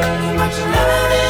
too much love.